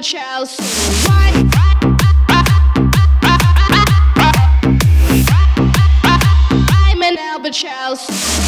the child. Why? I'm an Albert Child.